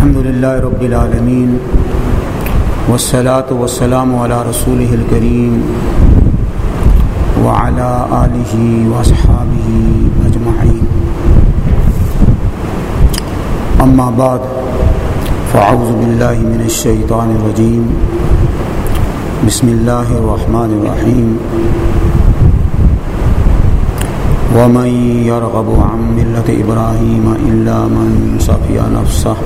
الحمد لله رب العالمين والصلاة والسلام على رسوله الكريم وعلى آله وأصحابه أجمعين أما بعد فأعوذ بالله من الشيطان الرجيم بسم الله الرحمن الرحيم ومن يرغب عن ملة إبراهيم إلا من صفي نفسه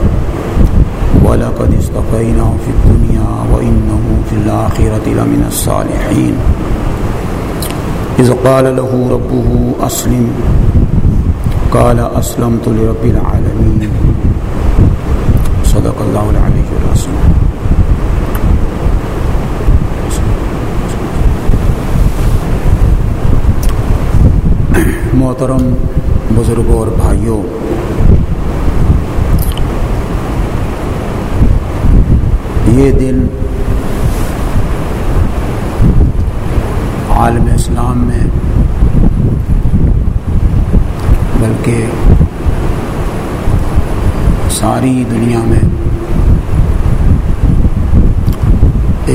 ولقد اصطفيناه في الدنيا وإنه في الآخرة لمن الصالحين. إذ قال له ربه أسلم. قال أسلمت لرب العالمين. صدق الله العلي العظيم. محترم بزرگوں اور بھائیوں یہ دن عالم اسلام میں، بلکہ ساری دنیا میں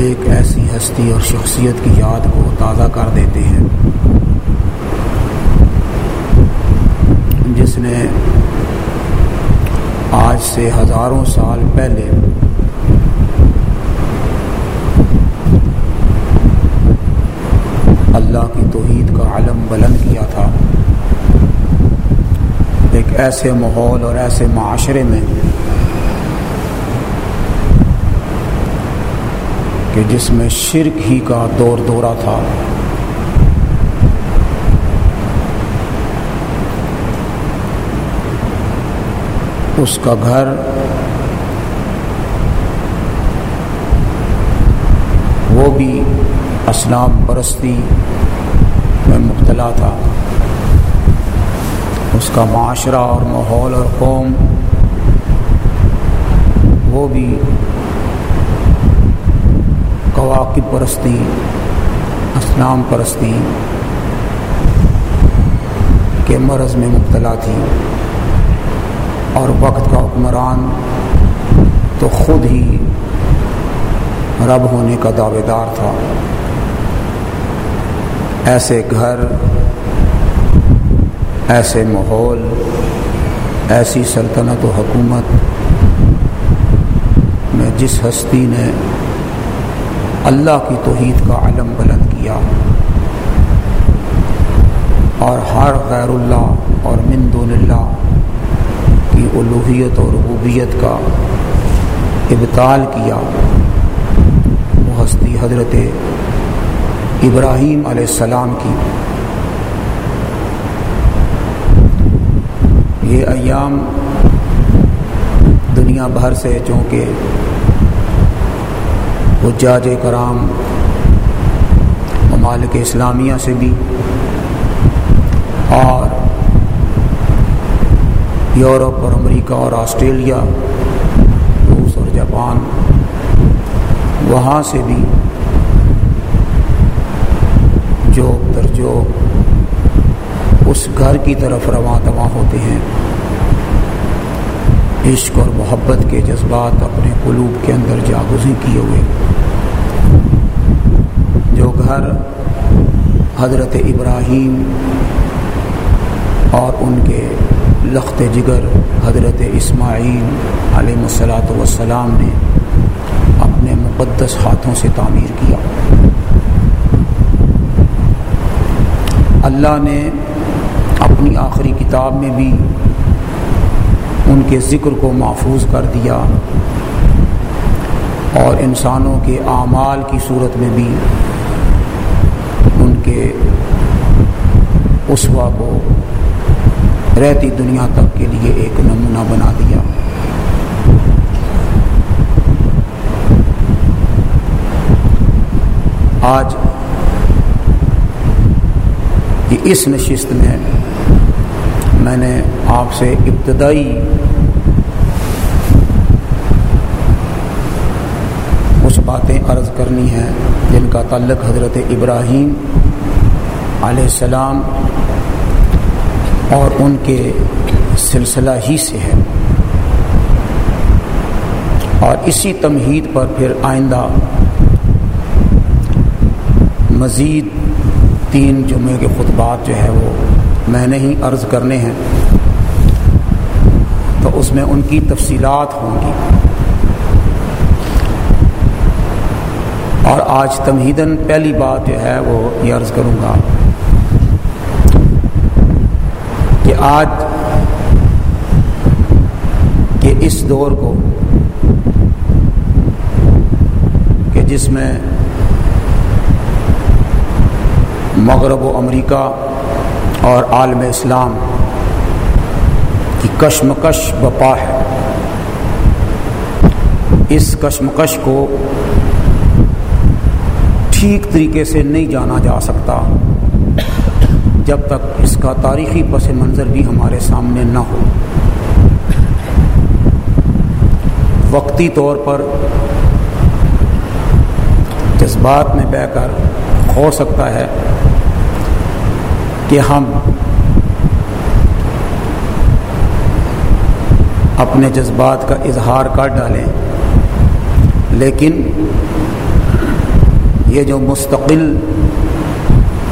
ایک ایسی ہستی اور شخصیت کی یاد کو تازہ کر دیتے ہیں، جس نے آج سے ہزاروں سال پہلے اللہ کی توحید کا علم بلند کیا تھا۔ ایک ایسے ماحول اور ایسے معاشرے میں کہ جس میں شرک ہی کا دور دورہ تھا۔ اس کا گھر وہ بھی اسلام پرستی میں مبتلا تھا۔ اس کا معاشرہ اور ماحول اور قوم وہ بھی کواقب پرستی اسلام پرستی کے مرض میں مبتلا تھی۔ اور وقت کا حکمران تو خود ہی رب ہونے کا دعوے دار تھا۔ ایسے گھر، ایسے ماحول، ایسی سلطنت و حکومت میں جس ہستی نے اللہ کی توحید کا علم بلند کیا اور ہر غیر اللہ اور من دون اللہ کی الوحیت اور ربوبیت کا ابتال کیا، وہ ہستی حضرت ابراہیم علیہ السلام کی۔ یہ ایام دنیا بھر سے چونکہ حجاج کرام ممالک اسلامیہ سے بھی اور یورپ اور امریکہ اور آسٹریلیا، روس اور جاپان، وہاں سے بھی جو جو اس گھر کی طرف رواں دواں ہوتے ہیں۔ عشق اور محبت کے جذبات اپنے قلوب کے اندر جاگزی کیے ہوئے۔ جو گھر حضرت ابراہیم اور ان کے لخت جگر حضرت اسماعیل علیہ السلاۃ وسلام نے اپنے مقدس ہاتھوں سے تعمیر کیا۔ اللہ نے اپنی آخری کتاب میں بھی ان کے ذکر کو محفوظ کر دیا اور انسانوں کے اعمال کی صورت میں بھی ان کے اسوا کو رہتی دنیا تک کے لیے ایک نمونہ بنا دیا۔ آج اس نشست میں میں نے آپ سے ابتدائی کچھ باتیں عرض کرنی ہیں جن کا تعلق حضرت ابراہیم علیہ السلام اور ان کے سلسلہ ہی سے ہے۔ اور اسی تمہید پر پھر آئندہ مزید تین جمعے کے خطبات جو ہے وہ میں نے ہی عرض کرنے ہیں۔ تو اس میں ان کی تفصیلات ہوں گی۔ اور آج تمہیدن پہلی بات جو ہے وہ یہ عرض کروں گا کہ آج کے اس دور کو کہ جس میں مغرب و امریکہ اور عالم اسلام کی کشمکش بپا ہے۔ اس کشمکش کو ٹھیک طریقے سے نہیں جانا جا سکتا، جب تک اس کا تاریخی پس منظر بھی ہمارے سامنے نہ ہو۔ وقتی طور پر جذبات میں بہ کر ہو سکتا ہے کہ ہم اپنے جذبات کا اظہار کر ڈالیں۔ لیکن یہ جو مستقل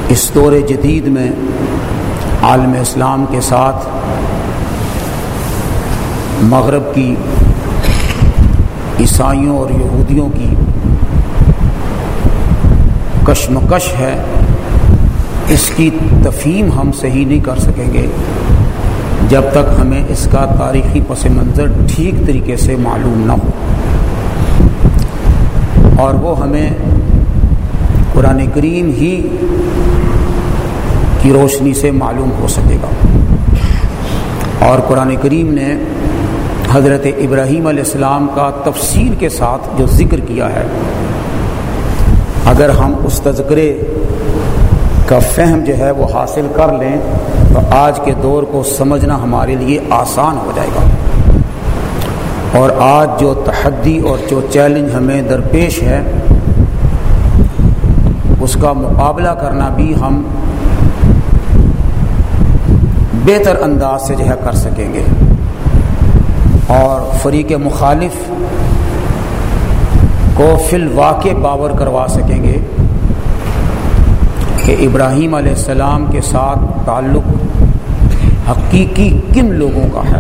اس دور جدید میں عالم اسلام کے ساتھ مغرب کی عیسائیوں اور یہودیوں کی کشمکش ہے اس کی تفہیم ہم صحیح نہیں کر سکیں گے۔ جب تک ہمیں اس کا تاریخی پس منظر ٹھیک طریقے سے معلوم نہ ہو۔ اور وہ ہمیں قرآن کریم ہی کی روشنی سے معلوم ہو سکے گا۔ اور قرآن کریم نے حضرت ابراہیم علیہ السلام کا تفصیل کے ساتھ جو ذکر کیا ہے، اگر ہم اس تذکرے کا فہم جو ہے وہ حاصل کر لیں تو آج کے دور کو سمجھنا ہمارے لیے آسان ہو جائے گا۔ اور آج جو تحدی اور جو چیلنج ہمیں درپیش ہے، اس کا مقابلہ کرنا بھی ہم بہتر انداز سے جو ہے کر سکیں گے۔ اور فریق مخالف کو فی الواقع باور کروا سکیں گے۔ کہ ابراہیم علیہ السلام کے ساتھ تعلق حقیقی کن لوگوں کا ہے؟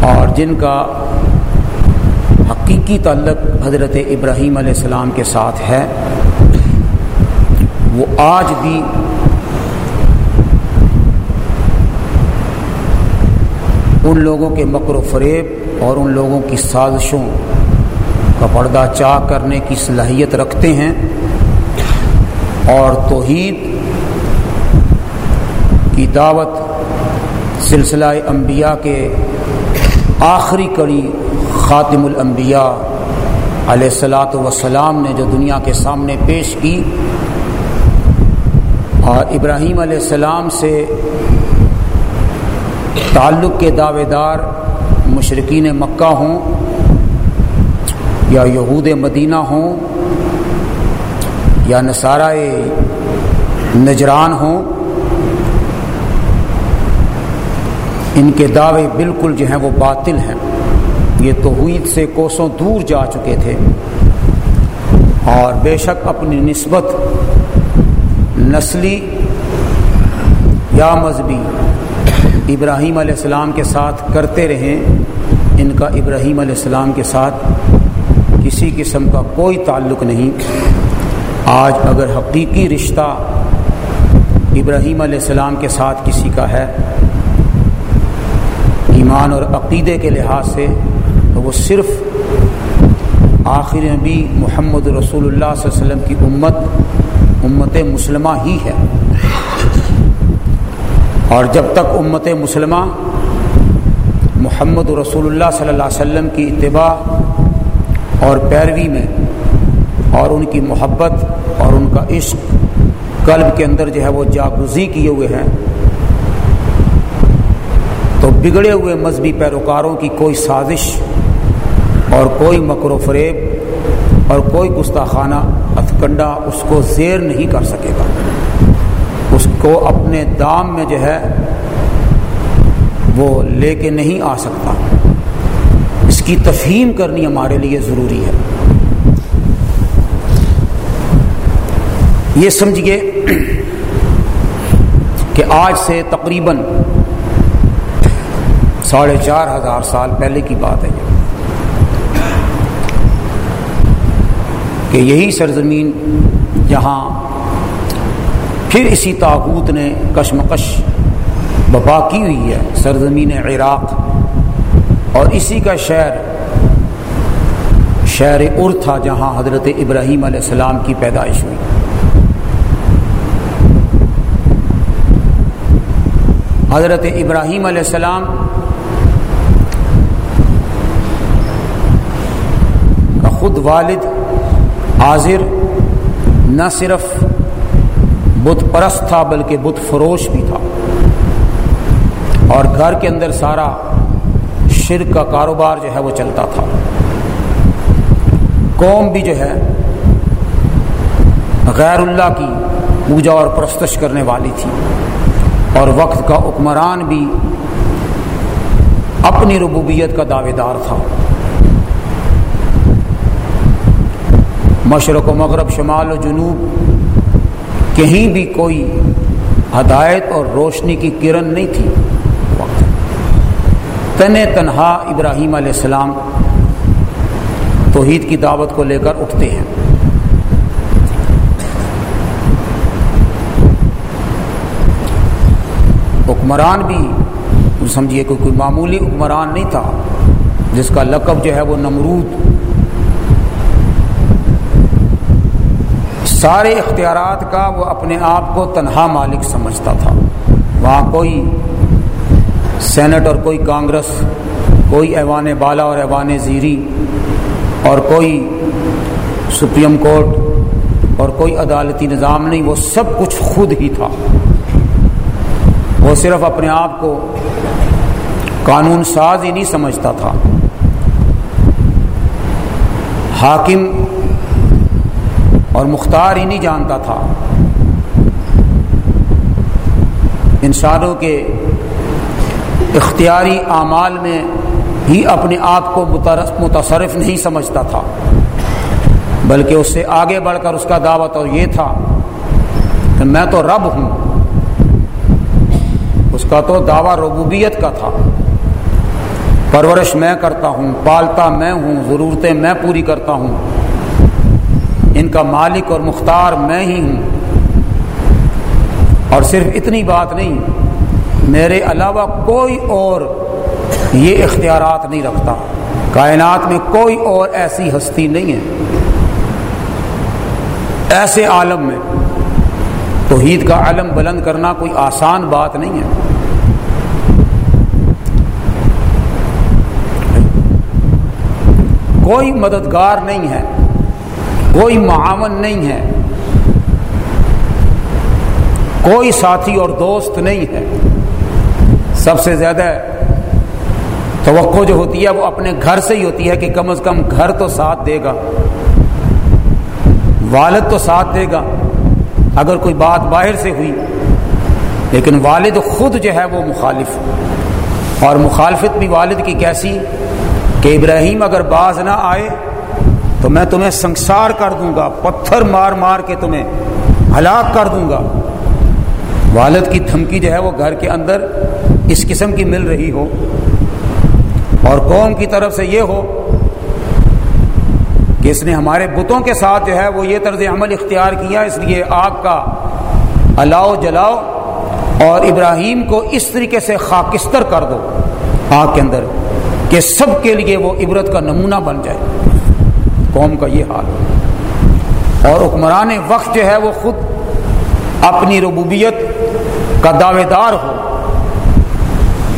اور جن کا حقیقی تعلق حضرت ابراہیم علیہ السلام کے ساتھ ہے، وہ آج بھی ان لوگوں کے مکر و فریب اور ان لوگوں کی سازشوں کا پردہ چاک کرنے کی صلاحیت رکھتے ہیں۔ اور توحید کی دعوت سلسلہ انبیاء کے آخری کڑی خاتم الانبیاء علیہ السلاۃ وسلام نے جو دنیا کے سامنے پیش کی اور ابراہیم علیہ السلام سے تعلق کے دعوے دار مشرقین مکہ ہوں یا یہود مدینہ ہوں یا نصارہ نجران ہوں، ان کے دعوے بالکل جو ہیں وہ باطل ہیں۔ یہ توحید سے کوسوں دور جا چکے تھے۔ اور بے شک اپنی نسبت نسلی یا مذہبی ابراہیم علیہ السلام کے ساتھ کرتے رہیں، ان کا ابراہیم علیہ السلام کے ساتھ کسی قسم کا کوئی تعلق نہیں۔ آج اگر حقیقی رشتہ ابراہیم علیہ السلام کے ساتھ کسی کا ہے، ایمان اور عقیدے کے لحاظ سے، تو وہ صرف آخر نبی محمد رسول اللہ صلی اللہ علیہ وسلم کی امت امت مسلمہ ہی ہے۔ اور جب تک امت مسلمہ محمد رسول اللہ صلی اللہ علیہ وسلم کی اتباع اور پیروی میں اور ان کی محبت اور ان کا عشق قلب کے اندر جو ہے وہ جاگزی کیے ہوئے ہیں۔ تو بگڑے ہوئے مذہبی پیروکاروں کی کوئی سازش اور کوئی مکر و فریب اور کوئی گستاخانہ اتکنڈا اس کو زیر نہیں کر سکے گا۔ اس کو اپنے دام میں جو ہے وہ لے کے نہیں آ سکتا۔ اس کی تفہیم کرنی ہمارے لیے ضروری ہے۔ یہ سمجھیے کہ آج سے تقریباً ساڑھے چار ہزار سال پہلے کی بات ہے کہ یہی سرزمین جہاں پھر اسی تاغوت نے کشمکش بپا کی ہوئی ہے، سرزمین عراق۔ اور اسی کا شہر شہر ار تھا جہاں حضرت ابراہیم علیہ السلام کی پیدائش ہوئی۔ حضرت ابراہیم علیہ السلام کا خود والد، حاضر، نہ صرف بت پرست تھا بلکہ بت فروش بھی تھا۔ اور گھر کے اندر سارا شرک کا کاروبار جو ہے وہ چلتا تھا۔ قوم بھی جو ہے غیر اللہ کی پوجا اور پرستش کرنے والی تھی۔ اور وقت کا حکمران بھی اپنی ربوبیت کا دعوے دار تھا۔ مشرق و مغرب، شمال و جنوب، کہیں بھی کوئی ہدایت اور روشنی کی کرن نہیں تھی۔ تن تنہا ابراہیم علیہ السلام توحید کی دعوت کو لے کر اٹھتے ہیں۔ حکمران بھی سمجھیے کہ کوئی معمولی حکمران نہیں تھا، جس کا لقب جو ہے وہ نمرود۔ سارے اختیارات کا وہ اپنے آپ کو تنہا مالک سمجھتا تھا۔ وہاں کوئی سینٹ اور کوئی کانگریس، کوئی ایوان بالا اور ایوان زیری، اور کوئی سپریم کورٹ اور کوئی عدالتی نظام نہیں، وہ سب کچھ خود ہی تھا۔ وہ صرف اپنے آپ کو قانون ساز ہی نہیں سمجھتا تھا۔ حاکم اور مختار ہی نہیں جانتا تھا۔ انسانوں کے اختیاری اعمال میں ہی اپنے آپ کو متصرف نہیں سمجھتا تھا، بلکہ اس سے آگے بڑھ کر اس کا دعوت اور یہ تھا کہ میں تو رب ہوں۔ کا تو دعویٰ ربوبیت کا تھا۔ پرورش میں کرتا ہوں، پالتا میں ہوں، ضرورتیں میں پوری کرتا ہوں۔ ان کا مالک اور مختار میں ہی ہوں۔ اور صرف اتنی بات نہیں، میرے علاوہ کوئی اور یہ اختیارات نہیں رکھتا۔ کائنات میں کوئی اور ایسی ہستی نہیں ہے۔ ایسے عالم میں توحید کا علم بلند کرنا کوئی آسان بات نہیں ہے۔ کوئی مددگار نہیں ہے، کوئی معاون نہیں ہے، کوئی ساتھی اور دوست نہیں ہے۔ سب سے زیادہ توقع جو ہوتی ہے وہ اپنے گھر سے ہی ہوتی ہے کہ کم از کم گھر تو ساتھ دے گا، والد تو ساتھ دے گا۔ اگر کوئی بات باہر سے ہوئی، لیکن والد خود جو ہے وہ مخالف۔ اور مخالفت بھی والد کی کیسی؟ کہ ابراہیم اگر باز نہ آئے تو میں تمہیں سنسار کر دوں گا، پتھر مار مار کے تمہیں ہلاک کر دوں گا۔ والد کی دھمکی جو ہے وہ گھر کے اندر اس قسم کی مل رہی ہو۔ اور قوم کی طرف سے یہ ہو کہ اس نے ہمارے بتوں کے ساتھ جو ہے وہ یہ طرز عمل اختیار کیا، اس لیے آگ کا الاؤ جلاؤ اور ابراہیم کو اس طریقے سے خاکستر کر دو آگ کے اندر۔ کہ سب کے لیے وہ عبرت کا نمونہ بن جائے۔ قوم کا یہ حال۔ اور حکمران وقت جو ہے وہ خود اپنی ربوبیت کا دعوے دار ہو۔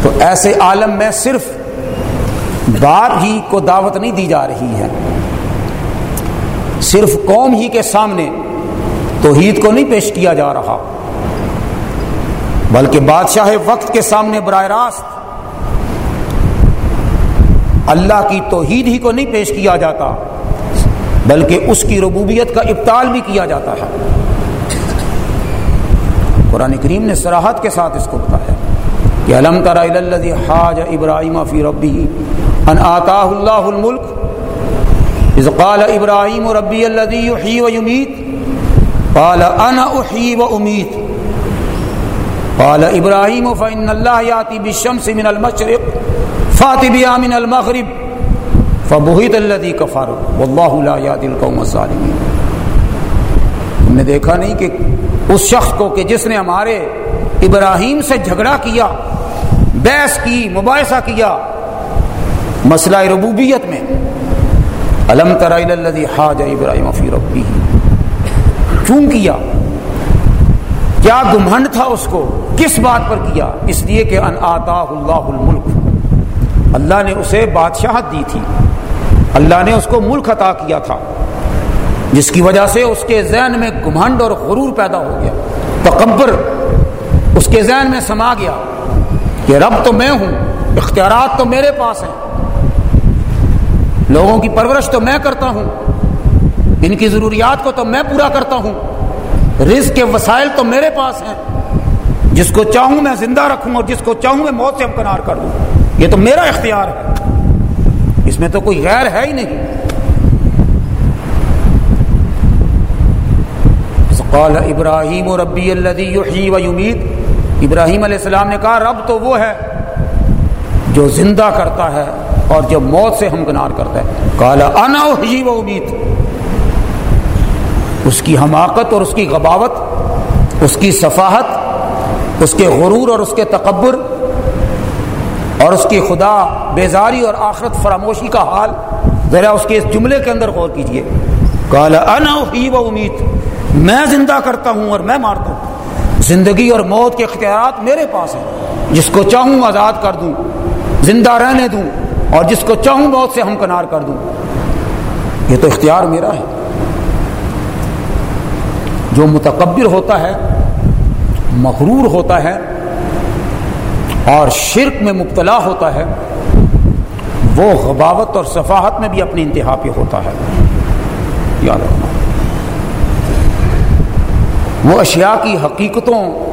تو ایسے عالم میں صرف بات ہی کو دعوت نہیں دی جا رہی ہے۔ صرف قوم ہی کے سامنے توحید کو نہیں پیش کیا جا رہا، بلکہ بادشاہ وقت کے سامنے براہ راست اللہ کی توحید ہی کو نہیں پیش کیا جاتا، بلکہ اس کی ربوبیت کا ابتال بھی کیا جاتا ہے۔ قرآن کریم نے سراحت کے ساتھ اس کو بتایا کہ علم ترا حاج ابراہیم فی ربی ان آتا اللہ الملک، اذ قال ابراہیم ربی الذي يحيي ويميت قال انا احيي واميت قال ابراہیم فان الله ياتي بالشمس من المشرق فات بها من المغرب فبهت الذي كفر، والله لا يهدي القوم الظالمين۔ ہم نے دیکھا نہیں کہ اس شخص کو کہ جس نے ہمارے ابراہیم سے جھگڑا کیا، بحث کی، مباحثہ کیا۔ مسئلہ ربوبیت میں۔ علم ترائیل حاج ابراہیم فی ربی کیوں کیا؟ کیا گمہنڈ تھا اس کو؟ کس بات پر کیا؟ اس لیے کہ ان آتا اللہ الملک۔ اللہ نے اسے بادشاہت دی تھی۔ اللہ نے اس کو ملک عطا کیا تھا۔ جس کی وجہ سے اس کے ذہن میں گمہنڈ اور غرور پیدا ہو گیا۔ تکبر اس کے ذہن میں سما گیا کہ رب تو میں ہوں، اختیارات تو میرے پاس ہیں۔ لوگوں کی پرورش تو میں کرتا ہوں۔ ان کی ضروریات کو تو میں پورا کرتا ہوں۔ رزق کے وسائل تو میرے پاس ہیں۔ جس کو چاہوں میں زندہ رکھوں اور جس کو چاہوں میں موت سے امکنار کر دوں۔ یہ تو میرا اختیار ہے۔ اس میں تو کوئی غیر ہے ہی نہیں۔ قال ابراہیم ربی الذي و یمید ابراہیم علیہ السلام نے کہا، رب تو وہ ہے جو زندہ کرتا ہے اور جو موت سے ہمکنار کرتا ہے۔ کالا انا و امید۔ اس کی حماقت اور اس کی غباوت، اس کی صفاحت اس کے غرور اور اس کے تکبر اور اس کی خدا بیزاری اور آخرت فراموشی کا حال ذرا اس کے اس جملے کے اندر غور کیجیے کالا انا و امید میں زندہ کرتا ہوں اور میں مارتا ہوں۔ زندگی اور موت کے اختیارات میرے پاس ہیں۔ جس کو چاہوں آزاد کر دوں، زندہ رہنے دوں، اور جس کو چاہوں موت سے ہم کنار کر دوں۔ یہ تو اختیار میرا ہے۔ جو متکبر ہوتا ہے مغرور ہوتا ہے اور شرک میں مبتلا ہوتا ہے، وہ غباوت اور صفاحت میں بھی اپنی انتہا پہ ہوتا ہے۔ یاد رکھنا۔ وہ اشیاء کی حقیقتوں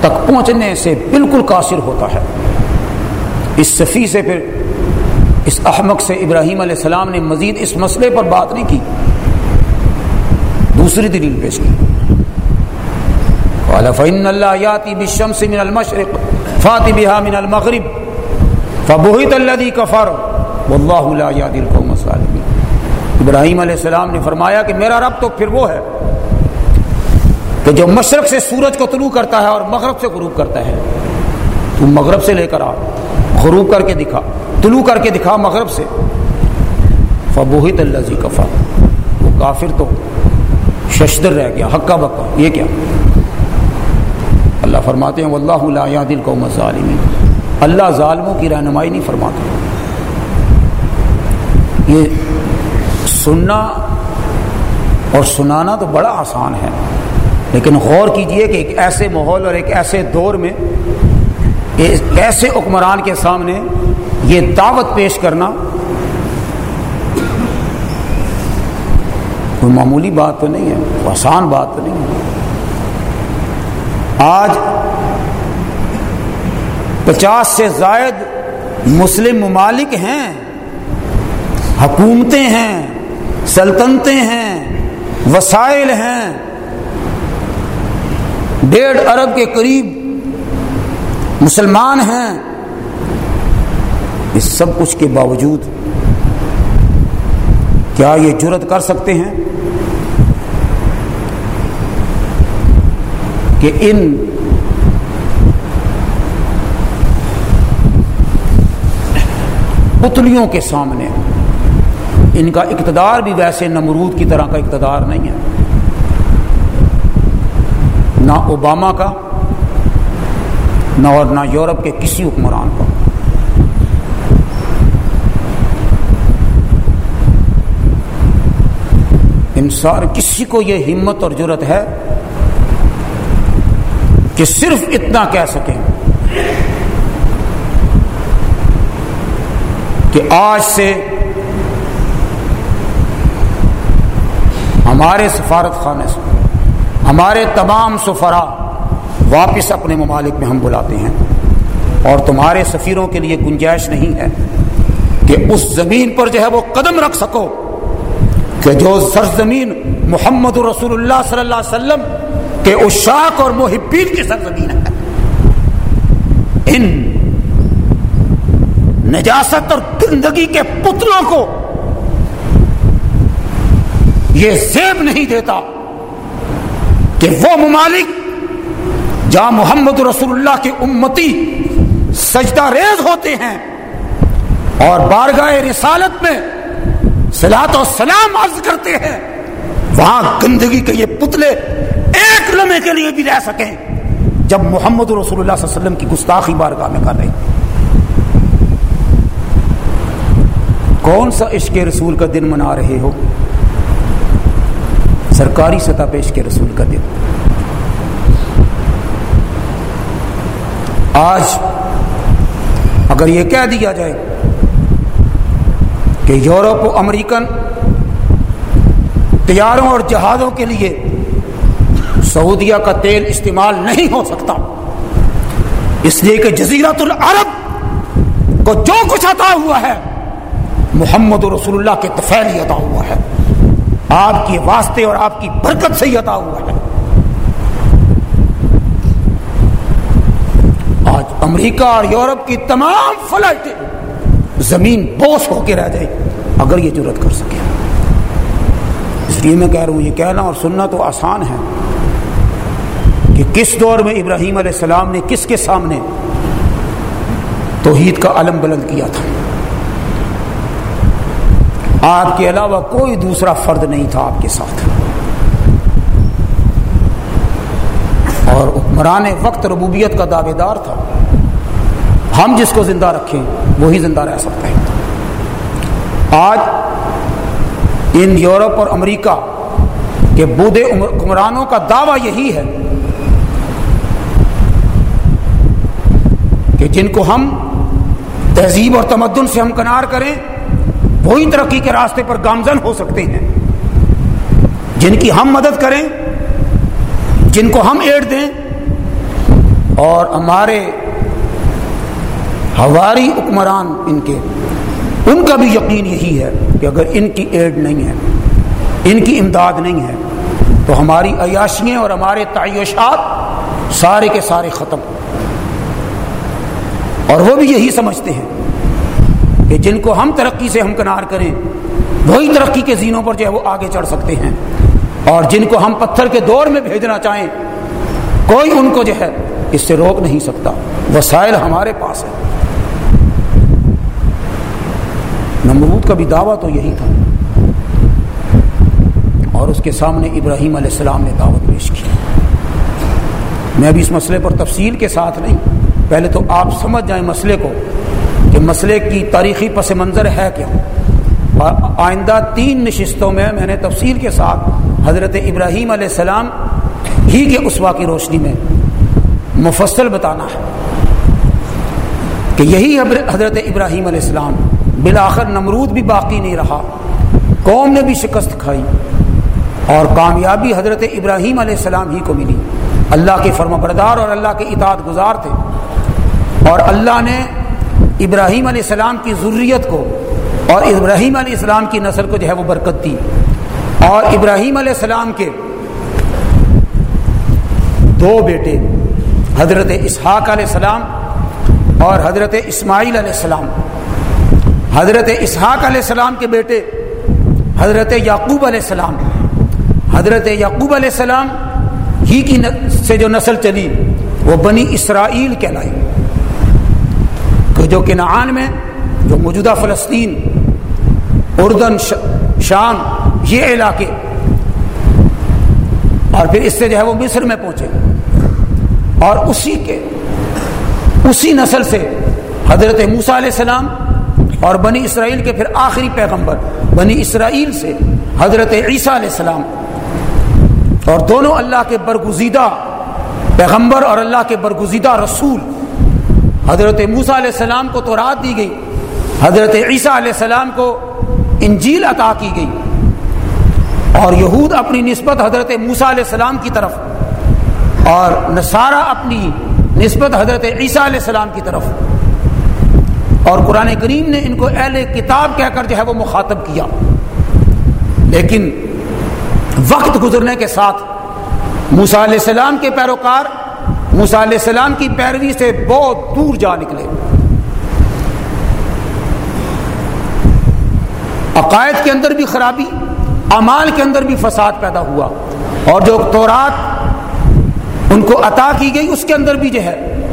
تک پہنچنے سے بالکل قاصر ہوتا ہے۔ اس صفی سے پھر اس احمق سے ابراہیم علیہ السلام نے مزید اس مسئلے پر بات نہیں کی۔ دوسری دلیل پیش کی۔ فَإِنَّ اللَّهَ يَاتِي بِالشَّمْسِ مِنَ الْمَشْرِقِ فَاتِ بِهَا مِنَ الْمَغْرِبِ فَبُهِتَ الَّذِي كَفَرَ وَاللَّهُ لَا يَهْدِي الْقَوْمَ الظَّالِمِينَ۔ ابراہیم علیہ السلام نے فرمایا کہ میرا رب تو پھر وہ ہے کہ جو مشرق سے سورج کو طلوع کرتا ہے اور مغرب سے غروب کرتا ہے۔ تو مغرب سے لے کر آ، غروب کر کے دکھا، طلوع کر کے دکھا مغرب سے۔ فبوہت اللہ جی کفا وہ کافر تو ششدر رہ گیا، حقہ بکا یہ کیا؟ اللہ فرماتے ہیں واللہ لا یاد القوم الظالمین اللہ ظالموں کی رہنمائی نہیں فرماتا یہ سننا اور سنانا تو بڑا آسان ہے، لیکن غور کیجیے کہ ایک ایسے ماحول اور ایک ایسے دور میں، ایک ایسے حکمران کے سامنے یہ دعوت پیش کرنا کوئی معمولی بات تو نہیں ہے آسان بات تو نہیں ہے۔ آج پچاس سے زائد مسلم ممالک ہیں، حکومتیں ہیں، سلطنتیں ہیں، وسائل ہیں۔ ڈیڑھ ارب کے قریب مسلمان ہیں۔ اس سب کچھ کے باوجود کیا یہ جرت کر سکتے ہیں؟ کہ ان پتلیوں کے سامنے ان کا اقتدار بھی ویسے نمرود کی طرح کا اقتدار نہیں ہے۔ نہ اوباما کا، نہ اور نہ یورپ کے کسی حکمران کا۔ انسان کسی کو یہ ہمت اور جرت ہے کہ صرف اتنا کہہ سکیں۔ کہ آج سے ہمارے سفارت خانے سے، ہمارے تمام سفرا واپس اپنے ممالک میں ہم بلاتے ہیں۔ اور تمہارے سفیروں کے لیے گنجائش نہیں ہے کہ اس زمین پر جو ہے وہ قدم رکھ سکو کہ جو سرزمین محمد رسول اللہ صلی اللہ علیہ وسلم کے اشاق اور محبین کی سرزمین ہے۔ ان نجاست اور گندگی کے پتلوں کو یہ زیب نہیں دیتا کہ وہ ممالک جہاں محمد رسول اللہ کی امتی سجدہ ریز ہوتے ہیں اور بارگاہ رسالت میں سلاط و سلام عرض کرتے ہیں، وہاں گندگی کے یہ پتلے ایک لمحے کے لیے بھی رہ سکیں۔ جب محمد رسول اللہ صلی اللہ علیہ وسلم کی گستاخی بارگاہ میں کر رہے کون سا عشق رسول کا دن منا رہے ہو؟ سرکاری سطح پہ عشق رسول کا دن۔ آج اگر یہ کہہ دیا جائے کہ یورپ و امریکن تیاروں اور جہازوں کے لیے سعودیہ کا تیل استعمال نہیں ہو سکتا۔ اس لیے کہ جزیرت العرب کو جو کچھ عطا ہوا ہے، محمد رسول اللہ کے تفیلی عطا ہوا ہے۔ آپ کے واسطے اور آپ کی برکت سے ہی عطا ہوا ہے۔ آج امریکہ اور یورپ کی تمام فلائٹیں زمین بوس ہو کے رہ جائے اگر یہ ضرورت کر سکے اس لیے میں کہہ رہا ہوں، یہ کہنا اور سننا تو آسان ہے۔ کہ کس دور میں ابراہیم علیہ السلام نے کس کے سامنے توحید کا علم بلند کیا تھا؟ آپ کے علاوہ کوئی دوسرا فرد نہیں تھا آپ کے ساتھ۔ اور حکمران وقت ربوبیت کا دعوے دار تھا۔ ہم جس کو زندہ رکھیں، وہی زندہ رہ سکتا ہے۔ آج ان یورپ اور امریکہ کے بودے حکمرانوں کا دعویٰ یہی ہے کہ جن کو ہم تہذیب اور تمدن سے ہم کنار کریں، وہی ترقی کے راستے پر گامزن ہو سکتے ہیں۔ جن کی ہم مدد کریں، جن کو ہم ایڈ دیں۔ اور ہمارے ہواری حکمران ان کے، ان کا بھی یقین یہی ہے کہ اگر ان کی ایڈ نہیں ہے، ان کی امداد نہیں ہے، تو ہماری عیاشیاں اور ہمارے تعیشات سارے کے سارے ختم۔ اور وہ بھی یہی سمجھتے ہیں کہ جن کو ہم ترقی سے ہم کنار کریں، وہی ترقی کے زینوں پر جو ہے وہ آگے چڑھ سکتے ہیں۔ اور جن کو ہم پتھر کے دور میں بھیجنا چاہیں، کوئی ان کو جو ہے اس سے روک نہیں سکتا۔ وسائل ہمارے پاس ہے نمرود کا بھی دعویٰ تو یہی تھا۔ اور اس کے سامنے ابراہیم علیہ السلام نے دعوت پیش کی۔ میں ابھی اس مسئلے پر تفصیل کے ساتھ نہیں۔ پہلے تو آپ سمجھ جائیں مسئلے کو کہ مسئلے کی تاریخی پس منظر ہے کیا؟ اور آئندہ تین نشستوں میں میں نے تفصیل کے ساتھ حضرت ابراہیم علیہ السلام ہی کے اسوا کی روشنی میں مفصل بتانا ہے کہ یہی حضرت ابراہیم علیہ السلام بالآخر نمرود بھی باقی نہیں رہا، قوم نے بھی شکست کھائی اور کامیابی حضرت ابراہیم علیہ السلام ہی کو ملی۔ اللہ کے فرم بردار اور اللہ کے اطاعت گزار تھے۔ اور اللہ نے ابراہیم علیہ السلام کی ضروریت کو اور ابراہیم علیہ السلام کی نسل کو جو ہے وہ برکت دی۔ اور ابراہیم علیہ السلام کے دو بیٹے، حضرت اسحاق علیہ السلام اور حضرت اسماعیل علیہ السلام۔ حضرت اسحاق علیہ السلام کے بیٹے، حضرت یعقوب علیہ السلام۔ حضرت یعقوب علیہ السلام ہی کی سے جو نسل چلی، وہ بنی اسرائیل کہلائی۔ جو کنعان میں، جو موجودہ فلسطین، اردن شام، یہ علاقے۔ اور پھر اس سے جو ہے وہ مصر میں پہنچے۔ اور اسی کے، اسی نسل سے حضرت موسا علیہ السلام اور بنی اسرائیل کے پھر آخری پیغمبر، بنی اسرائیل سے حضرت عیسیٰ علیہ السلام۔ اور دونوں اللہ کے برگزیدہ پیغمبر اور اللہ کے برگزیدہ رسول حضرت موسا علیہ السلام کو تو رات دی گئی۔ حضرت عیسیٰ علیہ السلام کو انجیل عطا کی گئی۔ اور یہود اپنی نسبت حضرت موسا علیہ السلام کی طرف اور نصارہ اپنی نسبت حضرت عیسیٰ علیہ السلام کی طرف۔ اور قرآن کریم نے ان کو اہل کتاب کہہ کر جو ہے وہ مخاطب کیا۔ لیکن وقت گزرنے کے ساتھ موسا علیہ السلام کے پیروکار موسا علیہ السلام کی پیروی سے بہت دور جا نکلے۔ عقائد کے اندر بھی خرابی امال کے اندر بھی فساد پیدا ہوا۔ اور جو تورات ان کو عطا کی گئی، اس کے اندر بھی جو ہے،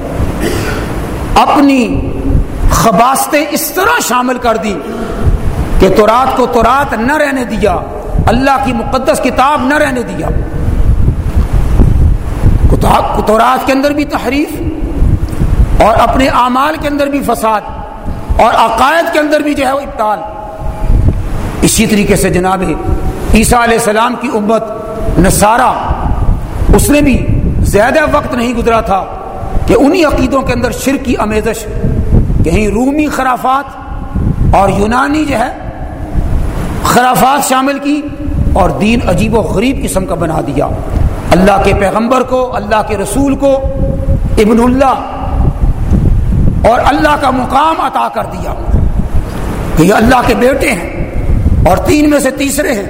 اپنی خباستیں اس طرح شامل کر دی کہ تورات کو تورات نہ رہنے دیا، اللہ کی مقدس کتاب نہ رہنے دیا۔ تورات کے اندر بھی تحریف اور اپنے اعمال کے اندر بھی فساد اور عقائد کے اندر بھی جو ہے وہ ابتال اسی طریقے سے جناب عیسیٰ علیہ السلام کی امت نصارہ، اس نے بھی زیادہ وقت نہیں گزرا تھا کہ انہی عقیدوں کے اندر شرک کی امیزش، کہیں رومی خرافات اور یونانی جو ہے خرافات شامل کی اور دین عجیب و غریب قسم کا بنا دیا۔ اللہ کے پیغمبر کو، اللہ کے رسول کو، ابن اللہ، اور اللہ کا مقام عطا کر دیا کہ یہ اللہ کے بیٹے ہیں، اور تین میں سے تیسرے ہیں،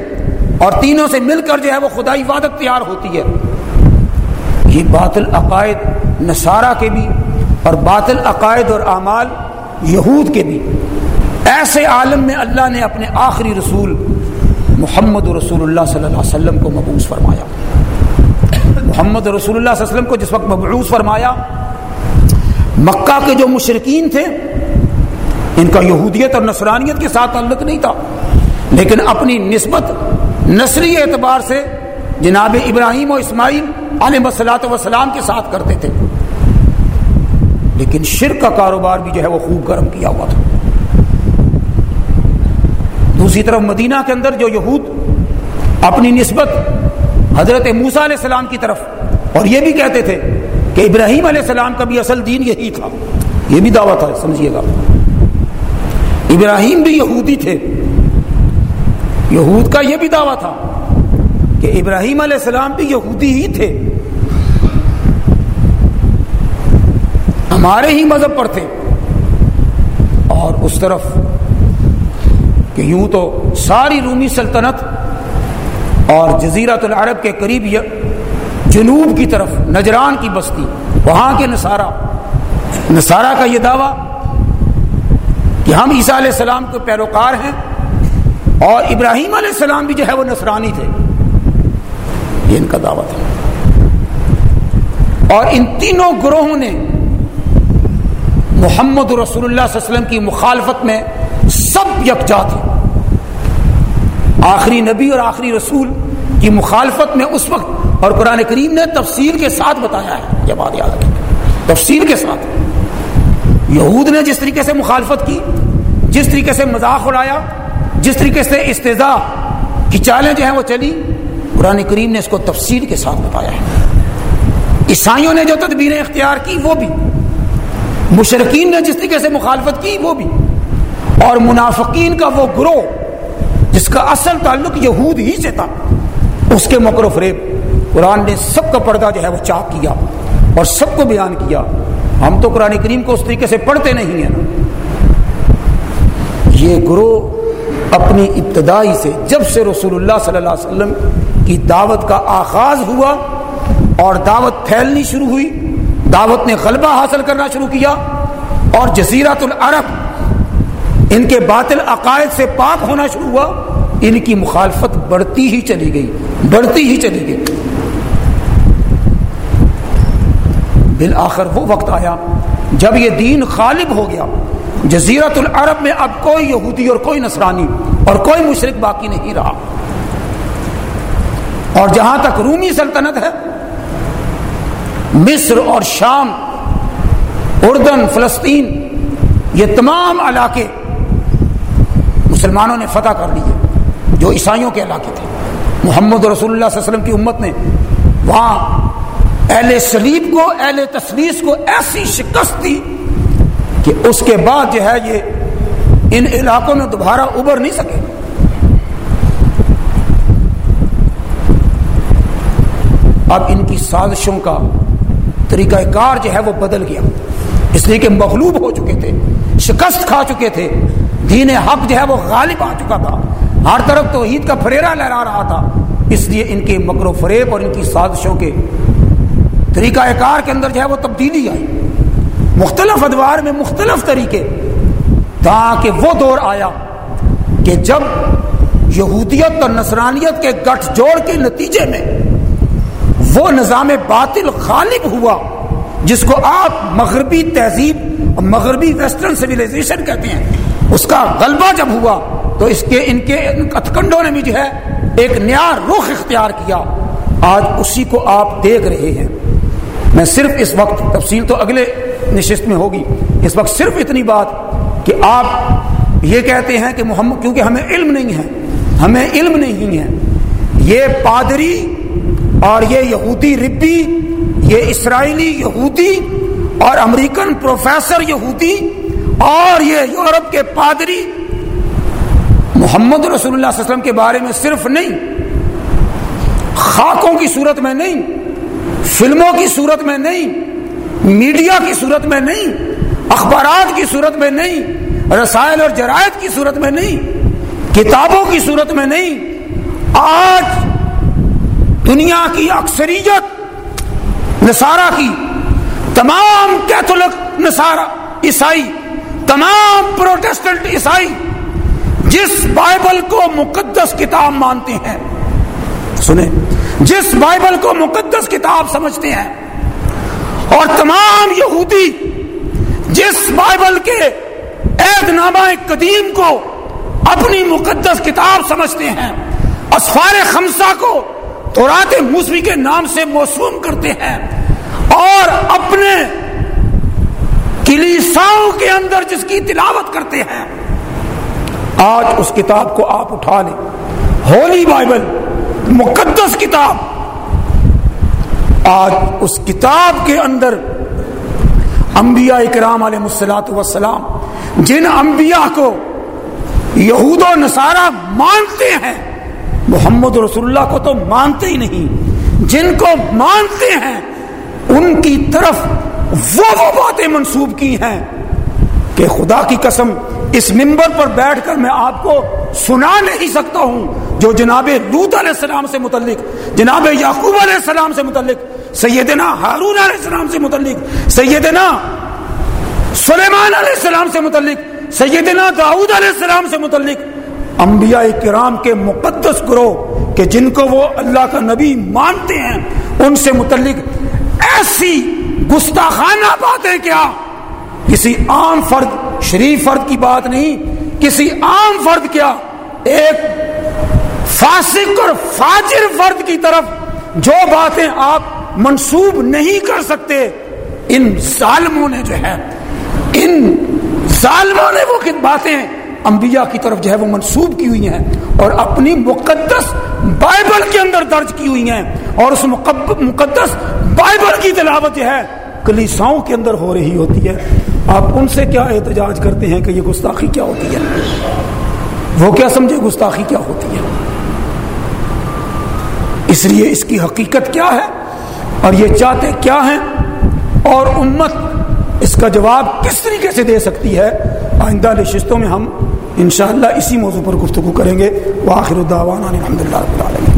اور تینوں سے مل کر جو ہے وہ خدائی عبادت تیار ہوتی ہے۔ یہ باطل عقائد نصارہ کے بھی، اور باطل عقائد اور اعمال یہود کے بھی۔ ایسے عالم میں اللہ نے اپنے آخری رسول محمد رسول اللہ صلی اللہ علیہ وسلم کو مبوس فرمایا۔ محمد رسول اللہ صلی اللہ علیہ وسلم کو جس وقت مبعوث فرمایا، مکہ کے جو مشرقین تھے، ان کا یہودیت اور نصرانیت کے ساتھ تعلق نہیں تھا۔ لیکن اپنی نسبت نسلی اعتبار سے جناب ابراہیم و اسماعیل علیہ مسلاط وسلام کے ساتھ کرتے تھے۔ لیکن شرک کا کاروبار بھی جو ہے وہ خوب گرم کیا ہوا تھا۔ دوسری طرف مدینہ کے اندر جو یہود اپنی نسبت حضرت موسا علیہ السلام کی طرف۔ اور یہ بھی کہتے تھے کہ ابراہیم علیہ السلام کا بھی اصل دین یہی تھا۔ یہ بھی دعویٰ تھا، سمجھیے گا۔ ابراہیم بھی یہودی تھے۔ یہود کا یہ بھی دعویٰ تھا کہ ابراہیم علیہ السلام بھی یہودی ہی تھے۔ ہمارے ہی مذہب پر تھے۔ اور اس طرف کہ یوں تو ساری رومی سلطنت اور جزیرت العرب کے قریب جنوب کی طرف، نجران کی بستی، وہاں کے نصارہ۔ نصارہ کا یہ دعویٰ کہ ہم عیسیٰ علیہ السلام کے پیروکار ہیں اور ابراہیم علیہ السلام بھی جو ہے وہ نصرانی تھے۔ یہ ان کا دعویٰ تھا۔ اور ان تینوں گروہوں نے محمد رسول اللہ صلی اللہ علیہ وسلم کی مخالفت میں سب یکجا تھے۔ آخری نبی اور آخری رسول کی مخالفت میں اس وقت اور قرآن کریم نے تفصیل کے ساتھ بتایا ہے، یہ بات یاد رکھیں۔ تفصیل کے ساتھ۔ یہود نے جس طریقے سے مخالفت کی، جس طریقے سے مذاق اڑایا، جس طریقے سے استضاء کی چالیں جو ہیں وہ چلی قرآن کریم نے اس کو تفصیل کے ساتھ بتایا ہے۔ عیسائیوں نے جو تدبیریں اختیار کی، وہ بھی۔ مشرقین نے جس طریقے سے مخالفت کی، وہ بھی۔ اور منافقین کا وہ گروہ جس کا اصل تعلق یہود ہی سے تھا۔ اس کے مکر و فریب۔ قرآن نے سب کا پردہ جو ہے وہ چاک کیا اور سب کو بیان کیا۔ ہم تو قرآن کریم کو اس طریقے سے پڑھتے نہیں ہیں۔ یہ گروہ اپنی ابتدائی سے جب سے رسول اللہ صلی اللہ علیہ وسلم کی دعوت کا آغاز ہوا اور دعوت پھیلنی شروع ہوئی، دعوت نے غلبہ حاصل کرنا شروع کیا اور جزیرت العرب ان کے باطل عقائد سے پاک ہونا شروع ہوا، ان کی مخالفت بڑھتی ہی چلی گئی، بڑھتی ہی چلی گئی۔ بالآخر وہ وقت آیا جب یہ دین غالب ہو گیا۔ جزیرت العرب میں اب کوئی یہودی اور کوئی نصرانی اور کوئی مشرق باقی نہیں رہا۔ اور جہاں تک رومی سلطنت ہے، مصر اور شام، اردن، فلسطین، یہ تمام علاقے مسلمانوں نے فتح کر لیے جو عیسائیوں کے علاقے تھے۔ محمد رسول اللہ صلی اللہ علیہ وسلم کی امت نے وہاں اہل سلیب کو، اہل تصویر کو ایسی شکست دی کہ اس کے بعد جو ہے یہ ان علاقوں میں دوبارہ ابھر نہیں سکے۔ اب ان کی سازشوں کا طریقہ کار جو ہے وہ بدل گیا۔ اس لیے کہ مغلوب ہو چکے تھے، شکست کھا چکے تھے۔ دین حق جو ہے وہ غالب آ چکا تھا۔ ہر طرف تو عید کا فریرا لہرا رہا تھا۔ اس لیے ان کے مکر و فریب اور ان کی سازشوں کے طریقہ کار کے اندر جو ہے وہ تبدیلی آئی۔ مختلف ادوار میں مختلف طریقے۔ تاکہ وہ دور آیا کہ جب یہودیت اور نصرانیت کے گٹھ جوڑ کے نتیجے میں وہ نظام باطل غالب ہوا، جس کو آپ مغربی تہذیب اور مغربی ویسٹرن سویلائزیشن کہتے ہیں۔ اس کا غلبہ جب ہوا تو اس کے ان کے اتکنڈوں نے بھی جو ہے ایک نیا رخ اختیار کیا۔ آج اسی کو آپ دیکھ رہے ہیں۔ میں صرف اس وقت تفصیل تو اگلے نشست میں ہوگی۔ اس وقت صرف اتنی بات کہ آپ یہ کہتے ہیں کہ محمد، کیونکہ ہمیں علم نہیں ہے، ہمیں علم نہیں ہے۔ یہ پادری اور یہ یہودی ربی، یہ اسرائیلی یہودی اور امریکن پروفیسر یہودی اور یہ یورپ کے پادری محمد رسول اللہ علیہ وسلم کے بارے میں صرف نہیں، خاکوں کی صورت میں نہیں، فلموں کی صورت میں نہیں، میڈیا کی صورت میں نہیں، اخبارات کی صورت میں نہیں، رسائل اور جرائد کی صورت میں نہیں، کتابوں کی صورت میں نہیں، آج دنیا کی اکثریت نصارہ کی تمام کیتھولک نصارہ عیسائی تمام پروٹیسٹنٹ عیسائی جس بائبل کو مقدس کتاب مانتے ہیں، سنیں، جس بائبل کو مقدس کتاب سمجھتے ہیں، اور تمام یہودی جس بائبل کے عید نامہ قدیم کو اپنی مقدس کتاب سمجھتے ہیں، اسفار خمسہ کو تورات موسوی کے نام سے موسوم کرتے ہیں، اور اپنے کلیساؤں کے اندر جس کی تلاوت کرتے ہیں، آج اس کتاب کو آپ اٹھا لیں۔ ہولی بائبل، مقدس کتاب۔ آج اس کتاب کے اندر انبیاء اکرام علیہ مسلاط وسلام جن انبیاء کو یہود و نصارہ مانتے ہیں، محمد رسول اللہ کو تو مانتے ہی نہیں، جن کو مانتے ہیں، ان کی طرف وہ وہ باتیں منسوب کی ہیں کہ خدا کی قسم اس ممبر پر بیٹھ کر میں آپ کو سنا نہیں سکتا ہوں جو جناب لوت علیہ السلام سے متعلق، جناب یعقوب علیہ السلام سے متعلق، سیدنا ہارون علیہ السلام سے متعلق، سیدنا سلیمان علیہ السلام سے متعلق، سیدنا داؤد علیہ السلام سے متعلق۔ انبیاء کرام کے مقدس کرو کہ جن کو وہ اللہ کا نبی مانتے ہیں، ان سے متعلق ایسی گستاخانہ باتیں کیا؟ کسی عام فرد، شریف فرد کی بات نہیں، کسی عام فرد کیا؟ ایک فاسق اور فاجر فرد کی طرف جو باتیں آپ منسوب نہیں کر سکتے، ان ظالموں نے جو ہے، ان ظالموں نے وہ باتیں انبیاء کی طرف جو ہے وہ منسوب کی ہوئی ہیں اور اپنی مقدس بائبل کے اندر درج کی ہوئی ہیں اور اس مقدس بائبل کی تلاوت جو ہے کلیساؤں کے اندر ہو رہی ہوتی ہے۔ آپ ان سے کیا احتجاج کرتے ہیں کہ یہ گستاخی کیا ہوتی ہے؟ وہ کیا سمجھے گستاخی کیا ہوتی ہے؟ اس لیے اس کی حقیقت کیا ہے؟ اور یہ چاہتے کیا ہیں؟ اور امت اس کا جواب کس طریقے سے دے سکتی ہے؟ آئندہ نشستوں میں ہم انشاءاللہ اسی موضوع پر گفتگو کریں گے۔ وہ آخر الدعوان الحمد للہ